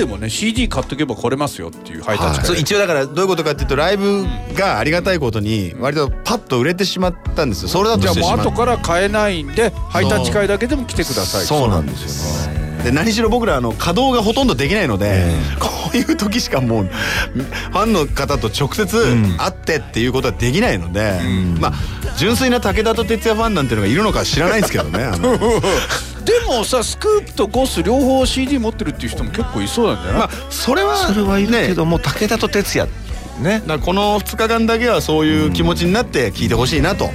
てもね CD 買っとけば来れますよっていうハイタッチそう会。一応だからどういうことかっていうとライブがありがたいことに割とパッと売れてしまったんですよ。それだとじゃあもう後から買えないんでハイタッチ会だけでも来てください。そう。なんですよね。で何しろ僕らあの稼働がほとんどできないので、こういう時しかもうファンの方と直接会ってっていうことはできないので、まあ純粋な武田と鉄矢ファンなんていうのがいるのか知らないんですけどね でもさスクープとゴス両方 CD 持ってるっていう人も結構いそうなんじゃない、まあそれはそれはいるね。けども武田と鉄矢ね。だこの2日間だけはそういう気持ちになって聞いてほしいなと。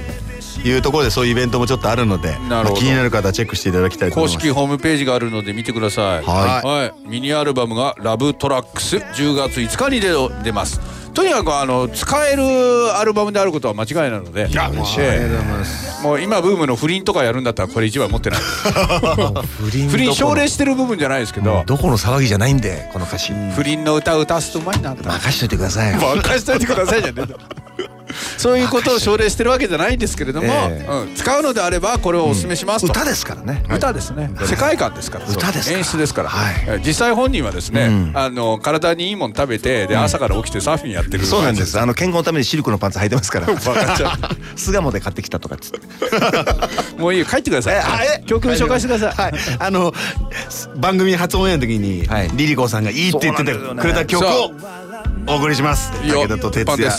いうところでそういうイベントもちょっとあるのでまあ気になる方はチェックしていただきたいと公思います。式ホームページがあるので見てください。ははい、ミニアルバムが「ラブトラックス」10月5日に出出ますとにかくあの使えるアルバムであることは間違いないのでやもうありがとうございもう今ブームの不倫とかやるんだったらこれ一番持ってない。不倫不倫奨励ししてる部分じゃないですけどどこの騒ぎじゃないんでこの歌詞。不倫の歌を歌わすとうまいな任しといてくださいよ。任しといてくださいじゃねえそういうことを奨励してるわけじゃないんですけれども、ええ。うん使うのであればこれをお勧めしますと、歌ですからね。歌ですね、世界観ですから。歌です演出ですから、はい。え実際本人はですね、うん。あの体にいいもの食べてで朝から起きてサーフィンやってる。そうなんです。あの健康のためにシルクのパンツ履いてますから。巣鴨で買ってきたとかっつって。ん もういいよ帰ってください、曲紹介してください、はい、あの番組初オンエアの時に、はい。リリコさんがいいって言っててくれた曲をお送りします武田と哲也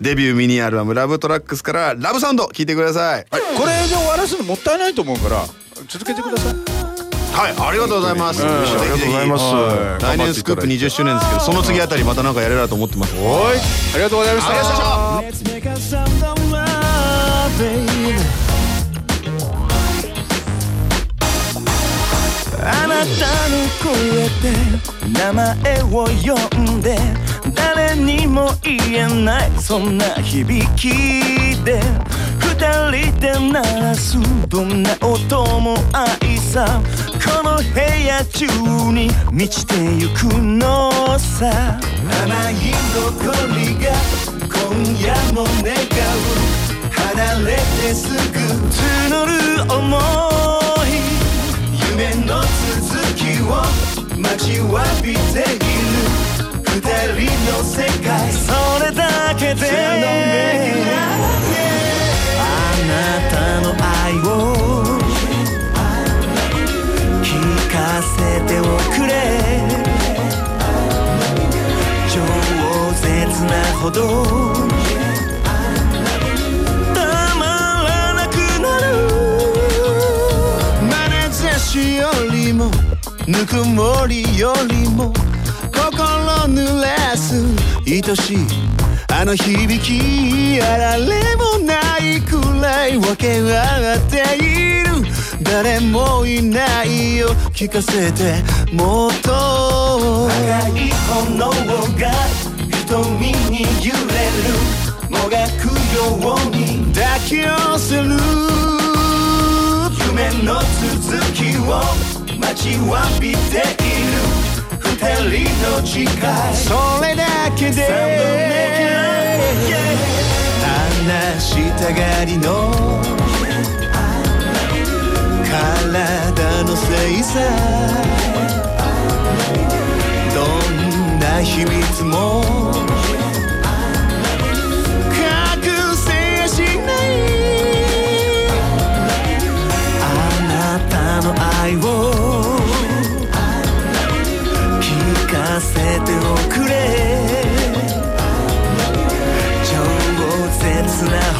デビューミニアルバム「ラブトラックス」から「ラブサウンド」聴いてください。はいこれで終わらすのもったいないと思うから続けてください。はいありがとうございます、ありがとうございます。はい。来年スクープ20周年ですけどその次あたりまたなんかやれるなと思ってます。おい。ありがとうござい。ましたありがとうございました。あなたの声で名前を呼んで誰にも言えない。そんな響きで二人で鳴らすどんな音も愛さ。この部屋中に満ちてゆくのさ。甘い残りが今夜も願う。離れてすぐ募る思い。夢の続きを待ちわびている。人の世界。それだけであなたの愛を聞かせておくれ。超絶なほど。たまらなくなる。眼差しよりもぬくもりよりも。心濡らす愛しいあの響きあられもないくらい分け合っている誰もいないよ聞かせてもっと赤い炎が瞳に揺れるもがくように抱き寄せる夢の続きを待ちわびている。人の誓いそれだけで話したがりの体のせいさどんな秘密も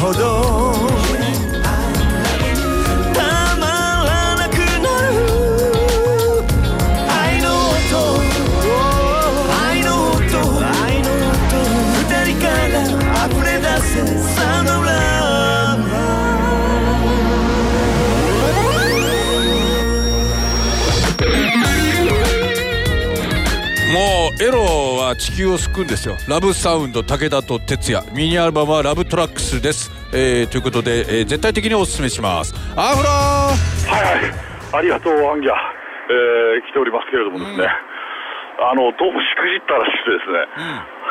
ほど。たまらなくなる。愛の音。愛の音。愛の音。二人から溢れ出せ。サウンドラブもうエロ。は地球を救うんですよ。ラブサウンド武田と哲也。ミニアルバムはラブトラックスです、えー、ということで、えー、絶対的にお勧めします。アフロはいはい、ありがとう、アンギャ、えー来ておりますけれどもですね、あのどうもしくじったらしくてですね、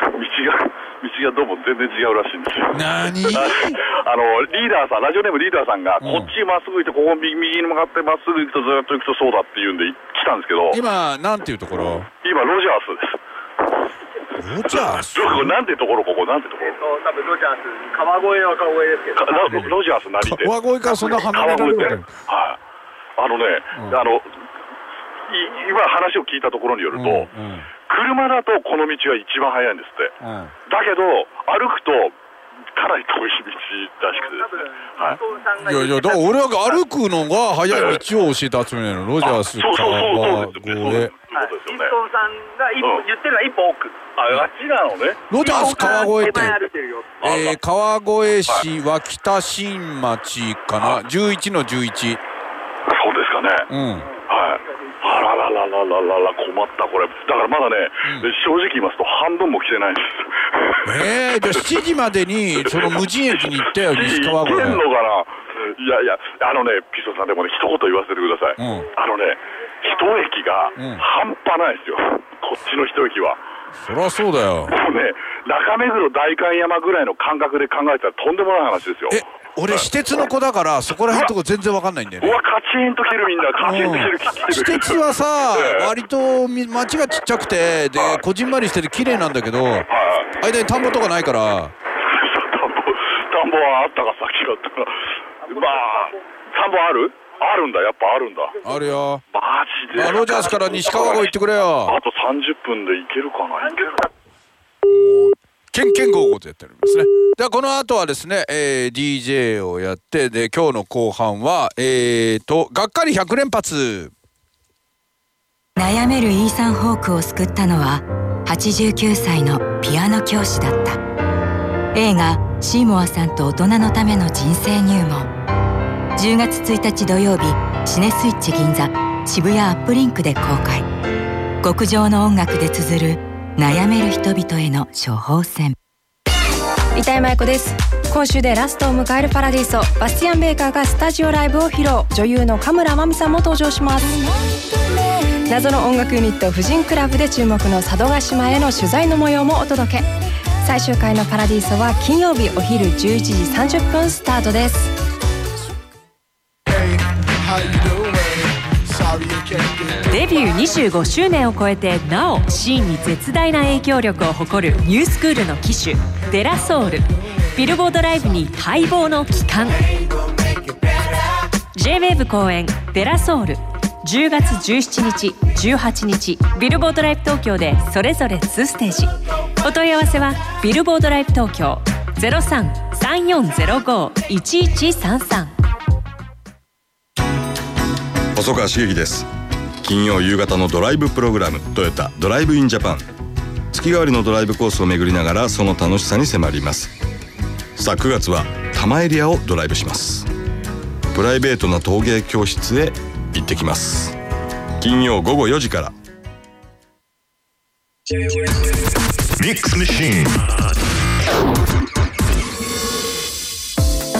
道ががどうも全然違うらしいんですよ。何？あのリーダーさん、ラジオネームリーダーさんが、うん。こっちまっすぐ行って、ここ右右に向かってまっすぐ行くと、ずっと行くとそうだって言うんで来たんですけど、今なんていうところ？今、ロジャースです。ロジャース？なんてところ、ここ、なんてところ？多分ロジャース川越は川越ですけどかロロジャース何って。川越からそんな離れられるはい。あのね、うんあの、い今話を聞いたところによると、うんうん車だとこの道が一番早いんですって。うんだけど、歩くと、かなり遠い道らしくてですね。はい。いやいやだから俺は歩くのが早い道を教えて集めないのロジャースそうそうそうそうですよね。そういうんが一歩、うん言ってるのは一歩奥あ、あっちなのね。ロジャース川越って手前歩いてるよえー、川越市脇田新町かな？11の11そうですかね。うんららららら困ったこれ。だからまだね、正直言いますと半分も来てないんです。えー、じゃあ7時までにその無人駅に行ったよ 西川越いけんのかな？いやいや、あのね、ピストさんでもね、一言言わせてください。うんあのね、一駅がうん半端ないですよ。こっちの一駅は。そりゃそうだよもうね、中目黒代官山ぐらいの感覚で考えたらとんでもない話ですよ。え俺私鉄の子だからそこら辺のとこ全然わかんないんだよね。うわ、カチンと切るみんな、カチンと切る。私鉄はさええ。割とみ街がちっちゃくてでこじんまりしてて綺麗なんだけどはい。間に田んぼとかないから。田んぼ、田んぼはあったか、さっきだった。ら。まあ、田んぼある？あるんだ、やっぱあるんだ。あるよ。マジで。あロジャースから西川越行ってくれよ。あと30分で行けるかな、行けるケンケンゴーゴーとやっておりますね。ではこの後はですね、えー DJ をやってで今日の後半はえーとがっかり100連発。悩めるイーサン・ホークを救ったのは89歳のピアノ教師だった。映画「シーモアさんと大人のための人生入門」10月1日土曜日シネスイッチ銀座渋谷アップリンクで公開。極上の音楽で綴る悩める人々への処方箋。板山由子です。今週でラストを迎えるパラディーソバスティアン・ベーカーがスタジオライブを披露。女優の神村真美さんも登場します。謎の音楽ユニット婦人クラブで注目の佐渡島への取材の模様もお届け。最終回のパラディーソは金曜日お昼11時30分スタートですデビュー25周年を超えてなおシーンに絶大な影響力を誇るニュースクールの機種デラソウル。ビルボードライブに待望の帰還。J-WAVE 公演デラソウル。10月17日18日ビルボードライブ東京でそれぞれ2ステージ。お問い合わせはビルボードライブ東京0334051133細川茂樹です。金曜夕方のドライブプログラムトヨタドライブインジャパン。月替わりのドライブコースを巡りながらその楽しさに迫ります。さあ9月は多摩エリアをドライブします。プライベートな陶芸教室へ行ってきます。金曜午後4時から。ミックスマシーン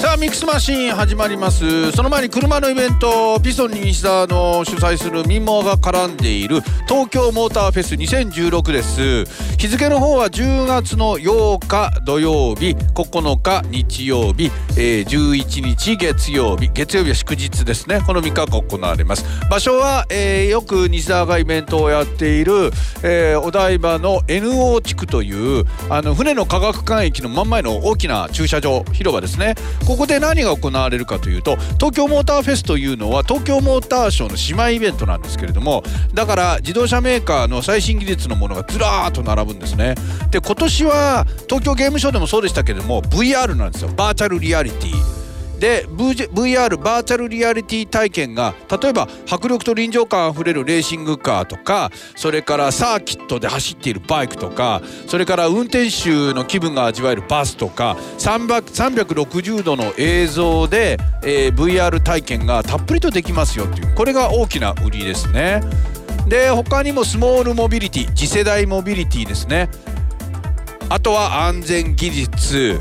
さあミックスマシーン始まります。その前に車のイベントピソン西田の主催する民モが絡んでいる東京モーターフェス2016です。日付の方は10月の8日土曜日9日日曜日、えー11日月曜日月曜日は祝日ですね。この3日間行われます。場所は、えーよく西田がイベントをやっている、えーお台場の NO 地区というあの船の科学館駅の真ん前の大きな駐車場広場ですね。ここで何が行われるかというと東京モーターフェスというのは東京モーターショーの姉妹イベントなんですけれどもだから自動車メーカーの最新技術のものがずらーっと並ぶんですね。で今年は東京ゲームショウでもそうでしたけれども VR なんですよ。バーチャルリアリティで VR バーチャルリアリティ体験が例えば迫力と臨場感あふれるレーシングカーとかそれからサーキットで走っているバイクとかそれから運転手の気分が味わえるバスとか360度の映像で、えー VR 体験がたっぷりとできますよっていうこれが大きな売りですね。で他にもスモールモビリティ次世代モビリティですね。あとは安全技術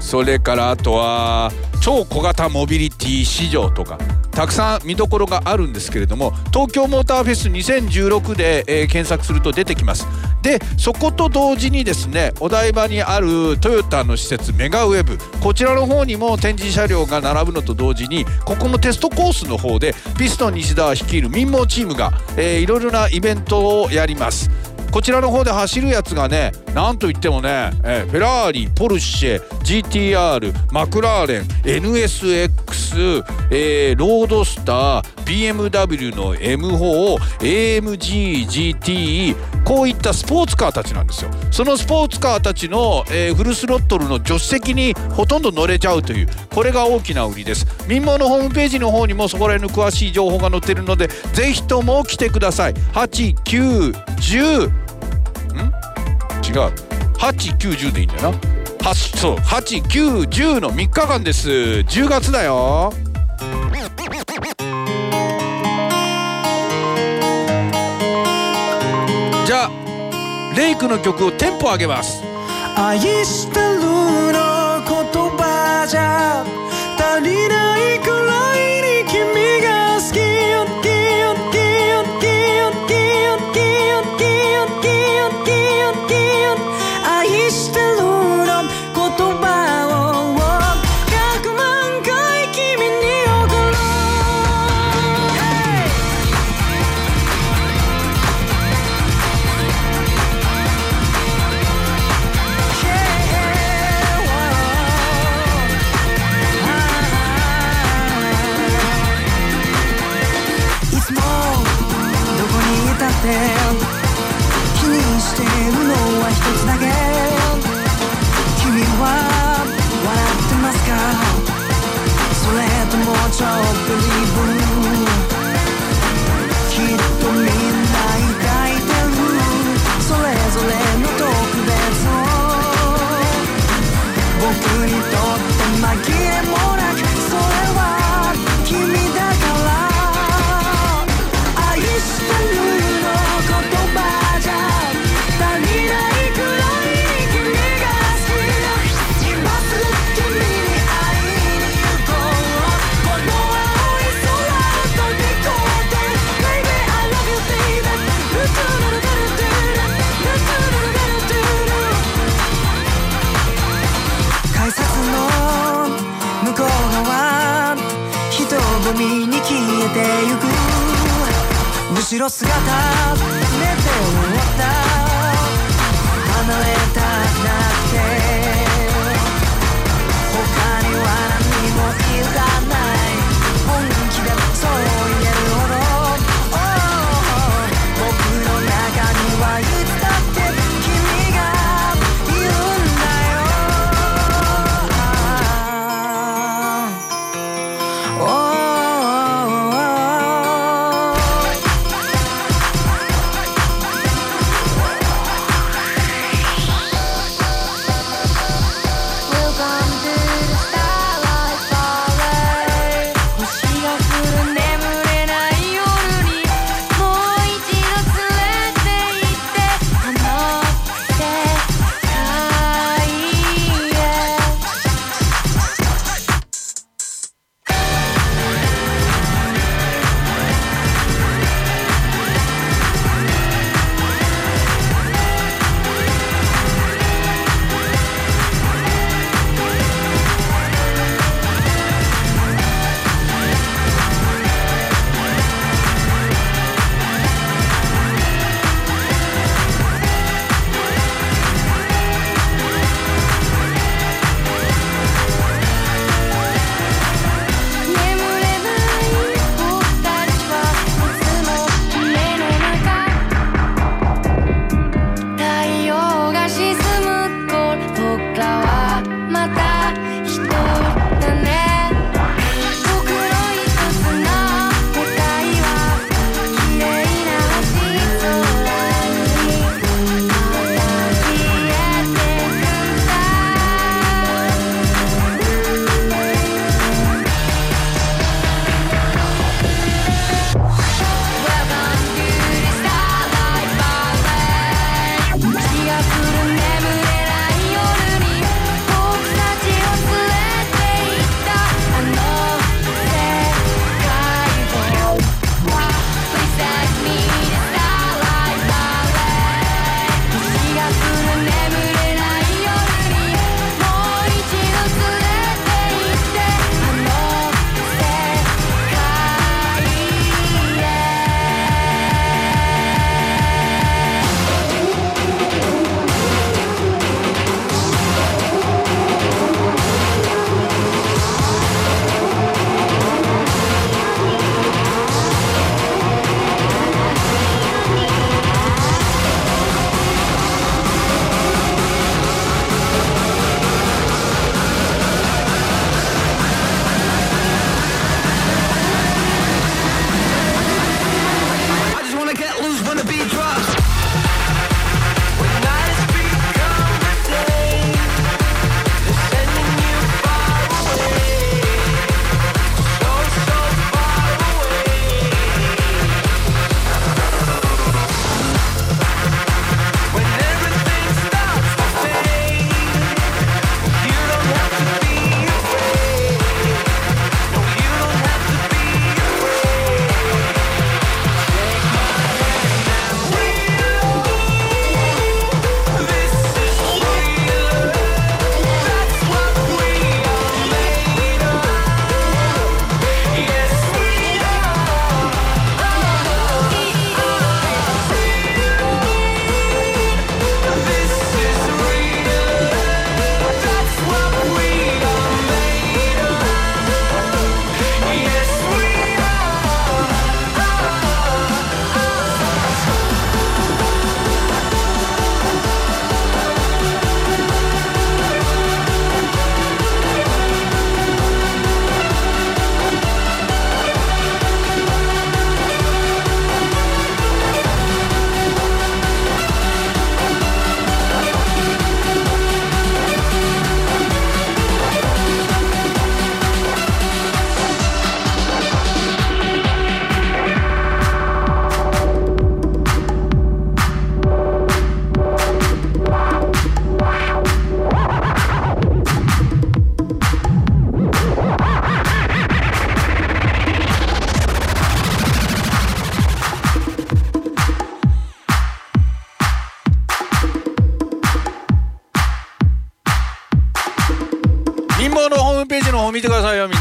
それからあとは超小型モビリティ市場とかたくさん見どころがあるんですけれども東京モーターフェス2016で、えー検索すると出てきます。でそこと同時にですねお台場にあるトヨタの施設メガウェブこちらの方にも展示車両が並ぶのと同時にここのテストコースの方でピストン西田率いる民謀チームが、えーいろいろなイベントをやります。こちらの方で走るやつがねなんといってもね、えーフェラーリポルシェ GTR マクラーレン NSX、えーロードスター BMW の M4AMGGT こういったスポーツカーたちなんですよ。そのスポーツカーたちの、えーフルスロットルの助手席にほとんど乗れちゃうというこれが大きな売りです。民謀のホームページの方にもそこら辺の詳しい情報が載ってるのでぜひとも来てください。8910違う。8910でいいんだよな。はそう。8910の3日間です。10月だよ。じゃあレイクの曲をテンポ上げます。愛してるの言葉じゃ足りない。後ろ姿寝て終わった。離れたくなって。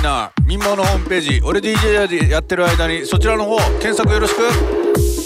ナーみんなのホームページ。俺 DJ でやってる間にそちらの方検索よろしく「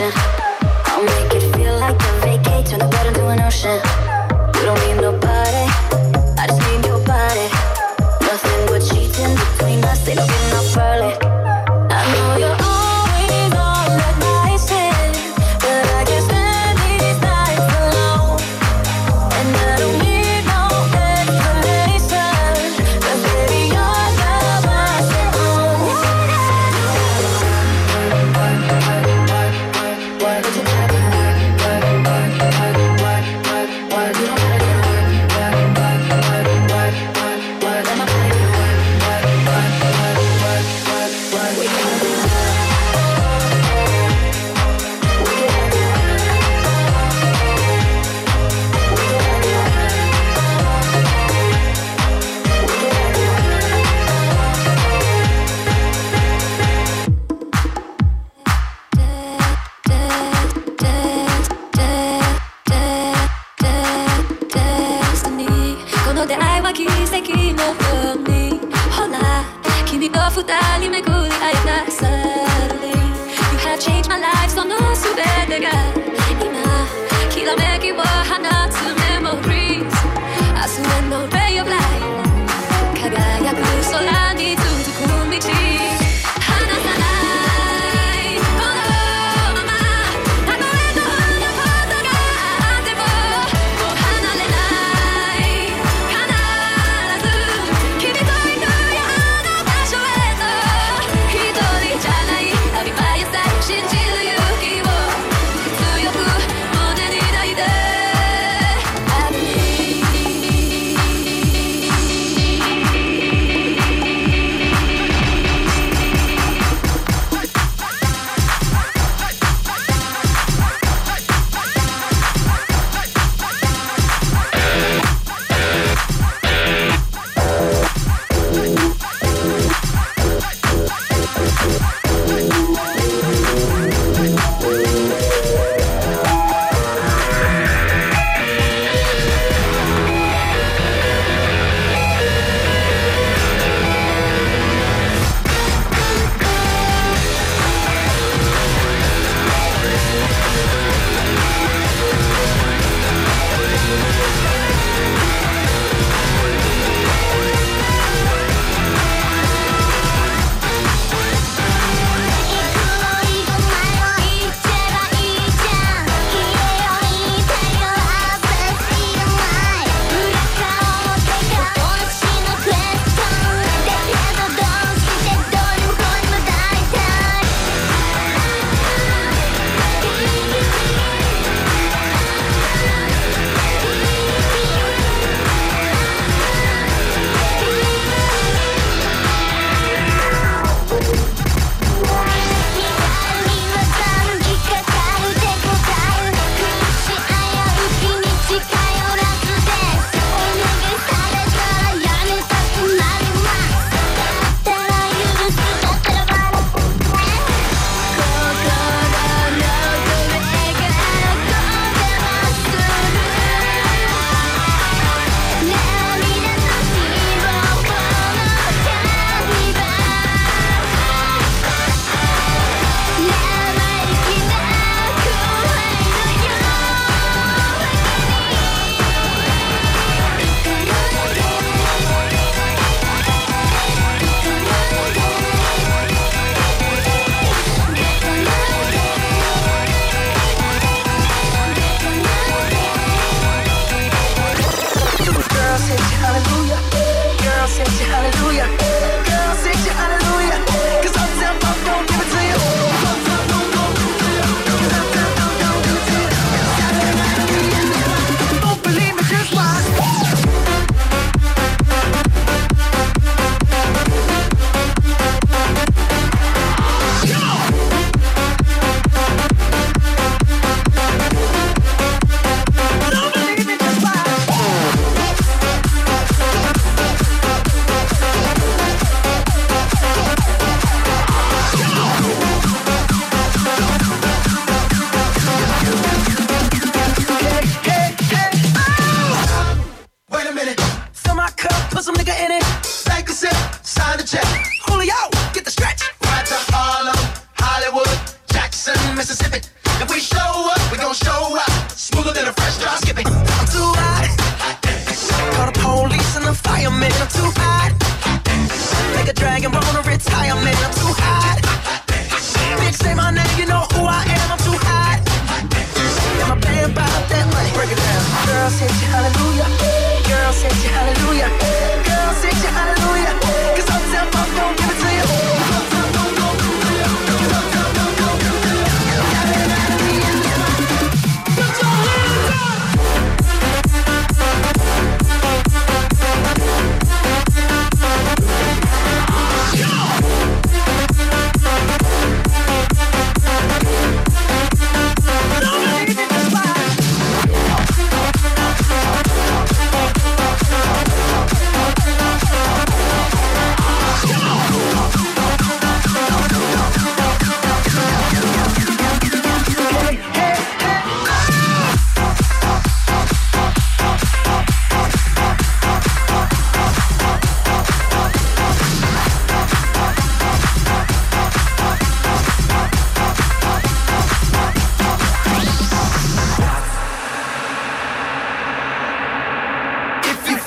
I'll make it feel like a vacation. Turn the bed into an ocean. あの場所へと」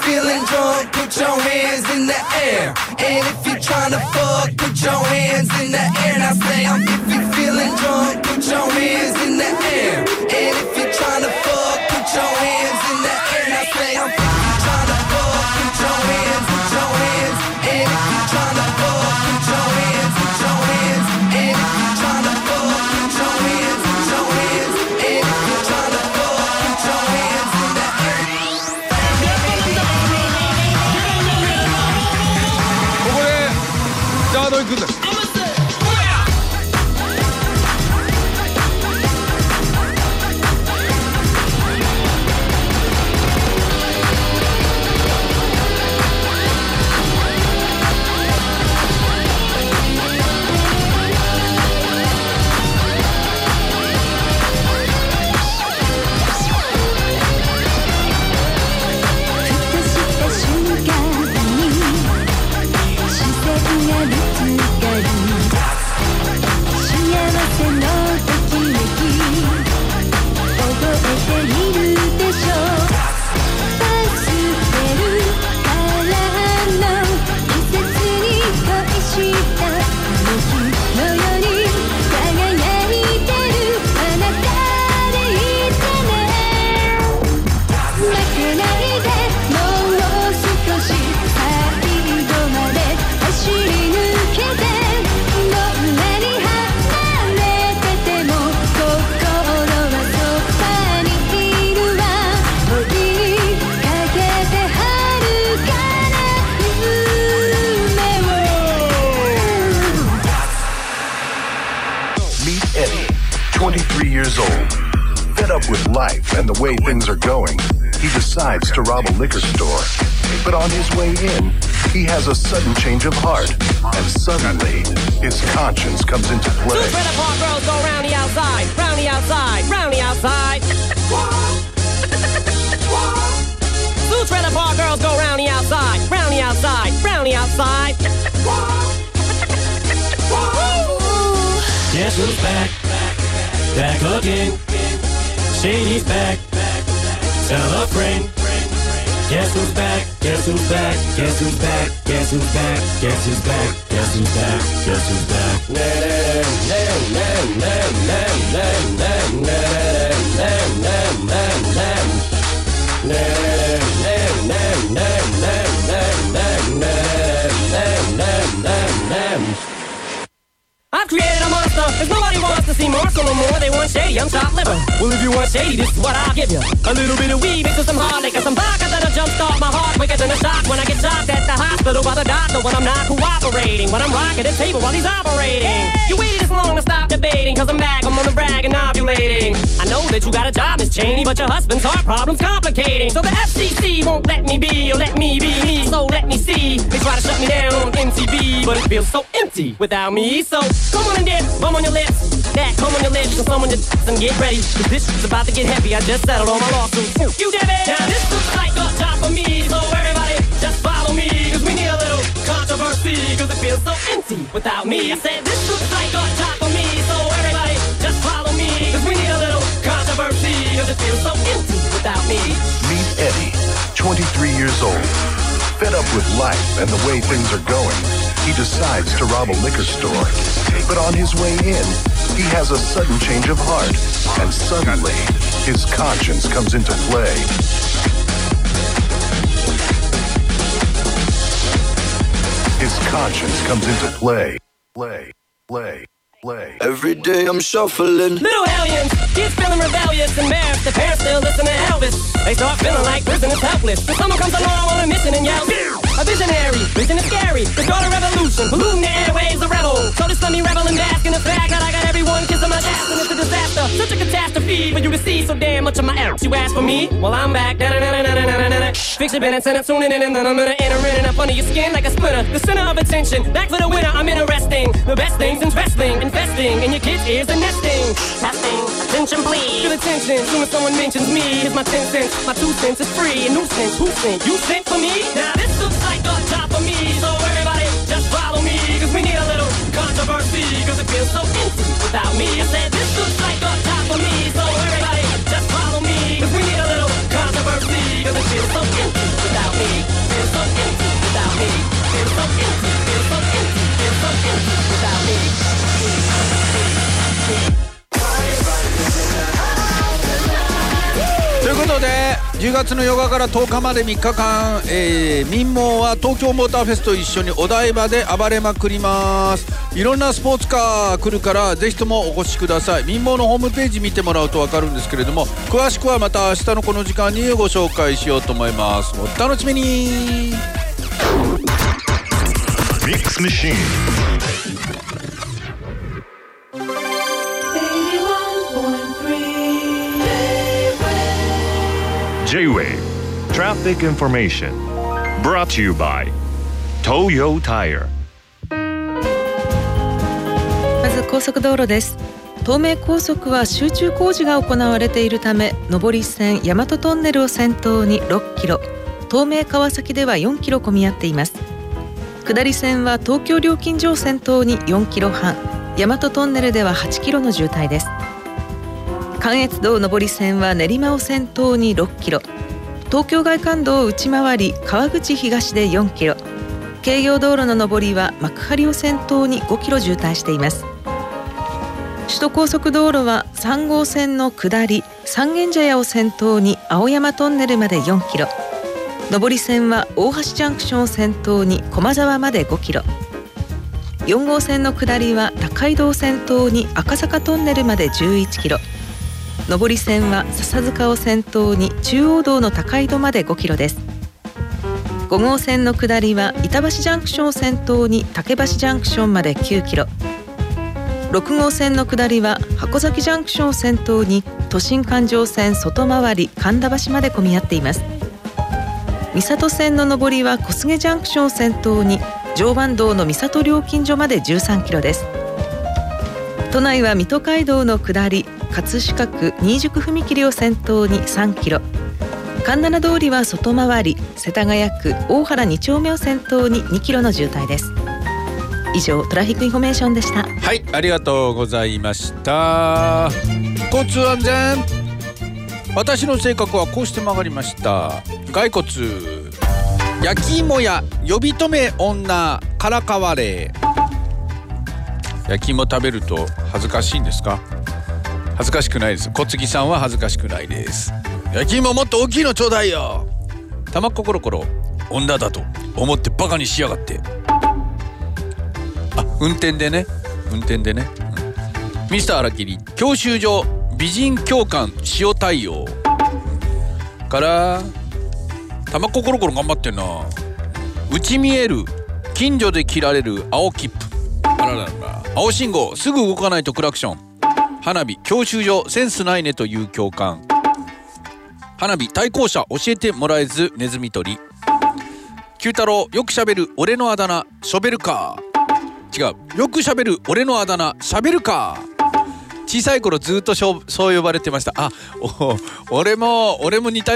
feeling drunk, put your hands in the air. And if you're tryna fuck, put your hands in the air. Now say, um, if you're feeling drunk, put your hands in the air. And if you're tryna fuck, put your hands in the air. Now say, um, decides rob a liquor store. But on his way in, he has a sudden change of heart, and suddenly, his conscience comes into play. Two trailer park girls go round the outside, round the outside, round the outside. Two trailer park girls go round the outside, round the outside, round the outside. Guess who's back? Back again. Shady's back. Tell a friend. Guess who's back? Guess who's back? Guess who's back? Guess who's back? Guess who's back? Guess who's back? Guess who's back? I've created a monster, cause nobody wants to see Marshall no more. They want shady, I'm top liver. Well, if you want shady, this is what I'll give you. A little bit of weed mixed with some hard liquor, some vodka that'll jumpstart my heart quicker than a shock when I get shocked at the hospital by the doctor when I'm not cooperating. When I'm rocking the table while he's operating. You waited this long to stop debating, cause I'm back, I'm on the brag and ovulating. That you got a job, Miss Cheney, but your husband's heart problem's complicating. So the FCC won't let me be, or let me be me, so let me see. They try to shut me down on MTV, but it feels so empty without me. So come on and dip, bum on your lips. That come on your lips, and some on your and get ready. Cause this is about to get heavy, I just settled all my lawsuits. You did it! Now this looks like a job for me, so everybody just follow me. Cause we need a little controversy, cause it feels so empty without me. I said this looks like a job it feels so empty without me. Meet Eddie, 23 years old. Fed up with life and the way things are going, he decides to rob a liquor store. But on his way in, he has a sudden change of heart, and suddenly, his conscience comes into play. His conscience comes into play. Play, play, play. Every day I'm shuffling. Little hellions, kids feeling rebellious and embarrassed. The parents still listen to Elvis. They start feeling like prison is helpless. But someone comes along on a mission and yells, A visionary, vision is scary. The start a revolution, polluting the airwaves, a rebel. So just let me rebel and bask in the fact that I got everyone kissing my ass and it's a disaster. Such a catastrophe for you to see so damn much of my ass. You ask for me? Well, I'm back. Fix your Bennett, send it, tuning in, and I'm gonna enter in up under your skin like a splinter. The center of attention, back for the winner. I'm interesting. The best things in wrestling, investing in your kids' ears and nesting. Testing, attention, please. Feel attention, soon as someone mentions me. Here's my 10 cents, my 2 cents is free. A nuisance, who sent? You sent for me? Now this for me. So everybody, just follow me. Cause we need a little controversy. Cause it feels so empty without me. I said this looks like a job for me. So everybody, just follow me. Cause we need a little controversy. Cause it feels so empty without me. Feels so empty without me. Feels so empty. Feels so empty. Feels so empty without me. ことで10月の8日から10日まで3日間、えー民網は東京モーターフェスと一緒にお台場で暴れまくります。いろんなスポーツカー来るからぜひともお越しください。民網のホームページ見てもらうと分かるんですけれども詳しくはまた明日のこの時間にご紹介しようと思います。お楽しみに。Mix Machine. J-Wave Traffic Information. Brought to you by Toyo Tire. まず高速道路です。東名高速は集中工事が行われているため上り線大和トンネルを先頭に6キロ。東名川崎では4キロ混み合っています。下り線は東京料金所を先頭に4キロ半。大和トンネルでは8キロの渋滞です。関越道上り線は練馬を先頭に6キロ。東京外環道を内回り川口東で4キロ。京葉道路の上りは幕張を先頭に5キロ渋滞しています。首都高速道路は3号線の下り三軒茶屋を先頭に青山トンネルまで4キロ。上り線は大橋ジャンクションを先頭に駒沢まで5キロ。4号線の下りは高井戸を先頭に赤坂トンネルまで11キロ。上り線は笹塚を先頭に中央道の高井戸まで5キロです。5号線の下りは板橋ジャンクションを先頭に竹橋ジャンクションまで9キロ。6号線の下りは箱崎ジャンクションを先頭に都心環状線外回り神田橋まで混み合っています。三郷線の上りは小菅ジャンクションを先頭に常磐道の三郷料金所まで13キロです。都内は水戸街道の下り葛飾区新宿踏切を先頭に3キロ。環七通りは外回り世田谷区大原2丁目を先頭に2キロの渋滞です。以上トラフィックインフォメーションでした。はいありがとうございました。交通安全。私の性格はこうして曲がりました。骸骨。焼き芋や呼び止め女からかわれ。焼き芋食べると恥ずかしいんですか？恥ずかしくないです。小杉さんは恥ずかしくないです。焼き芋もっと大きいのちょうだいよ。玉っこコロコロ女だと思ってバカにしやがって。あ運転でね。運転でね、うん。ミスター荒切り教習所美人教官塩対応。から玉っこコロコロ頑張ってんな。内見える近所で切られる青切符。あららら。青信号すぐ動かないとクラクション。花火教習所センスないねという教官。花火対向車教えてもらえずネズミ捕り。九太郎よくしゃべる俺のあだ名ショベルカー違うよくしゃべる俺のあだ名しゃべるか。小さい頃ずっとそう呼ばれてました。あお 俺も俺も似たよう